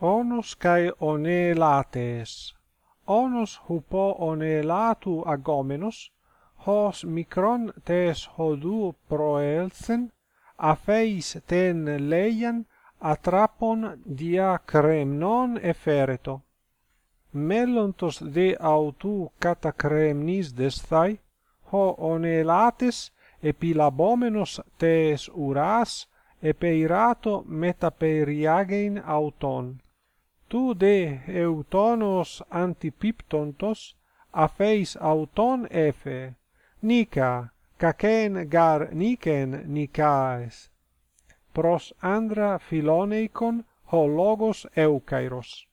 onus kai onelates. Onus hupo onelatu agomenos hos micron tes hodu proelsen afeis ten leian atrapon dia cremnon efereto. Melontos de autu catacremnis desthai ho onelates epilabomenos tes uras epeirato metaperiagein auton tu de eutonos antipiptontos αφέης αυτον εφε, νίκα, κακέν γαρ νίκεν nikaes προς άνδρα φιλόνεικον ο λόγος eukairos.